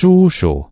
叔叔。